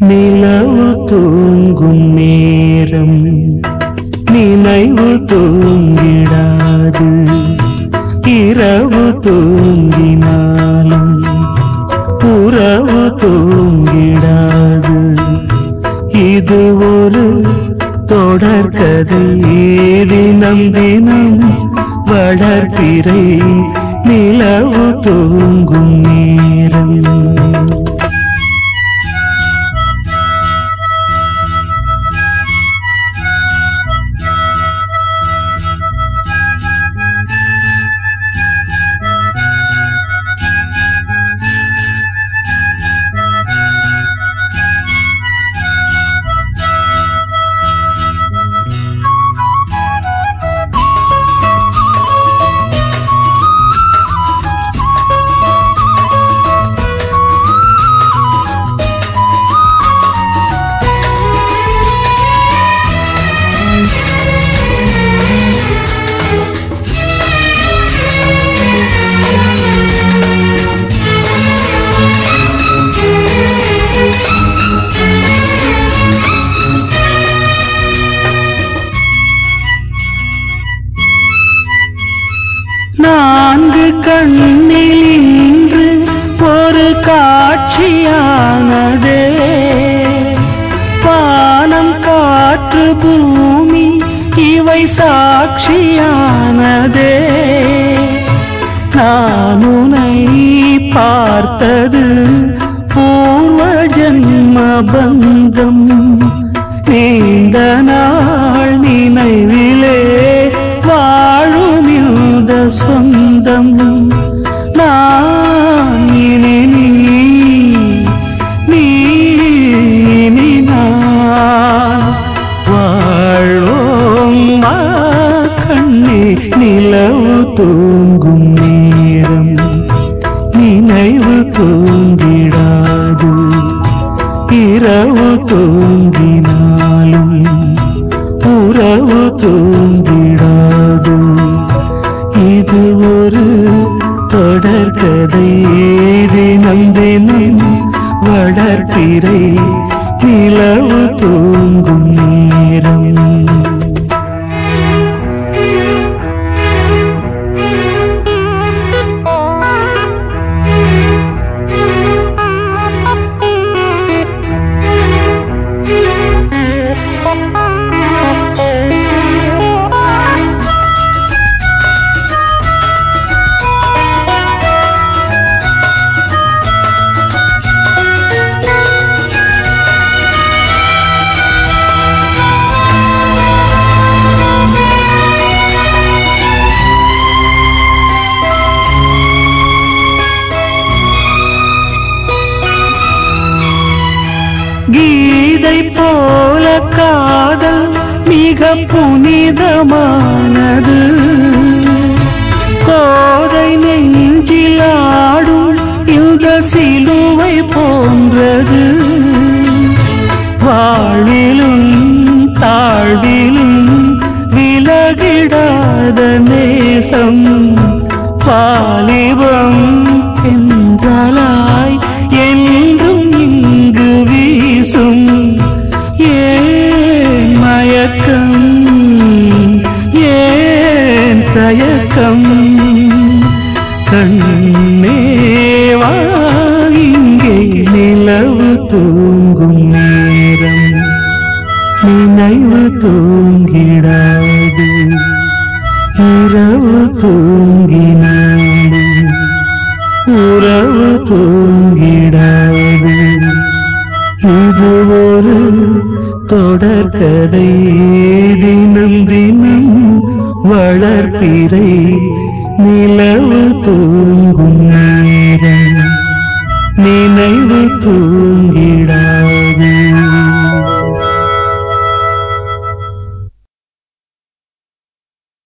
நிலவு தூங்கும் நேரம் நினைவு தூங்கிடாது. இரவு தூங்கினாலும் உறவு தூங்கிடாது. இது ஒரு தொடர்கதை. தினம் தினம் வளர்பிறை நிலவு தூங்கும் நான்கு கண்ணில் இன்று ஒரு காட்சியானதே. வானம் காற்று பூமி இவை சாட்சியானதே. நான் உனை பார்த்தது பூர்வ ஜன்ம பந்தம் நீண்ட நாள் தூங்கும் நேரம் நினைவு தூங்கிடாது. இரவு தூங்கினாலும் உறவு தூங்கிடாது. இது ஒரு தொடர்கதை தினம் தினம் வளர்ப்பிறை நிலவு தூங்கும் நேரம். இதை போல காதல் மிக புனிதமானது. கோதை நெஞ்சில் ஆடும் இந்த சிலுவை போன்றது. வாழ்விலும் தாழ்விலும் விலகிடாத நேசம் பாலிபம் தயக்கம் கண்ணேவா இங்கே நிலவு தூங்கும் நேரம். நினைவு தூங்கிடாது இரவு தூங்கினாலும் உறவு தூங்கிடாது. இது ஒரு தொடர்கதை വളർപ്പിറൈ നിലവ് തൂങ്ങും നേരം. നിലവ് തൂങ്ങിടാതെ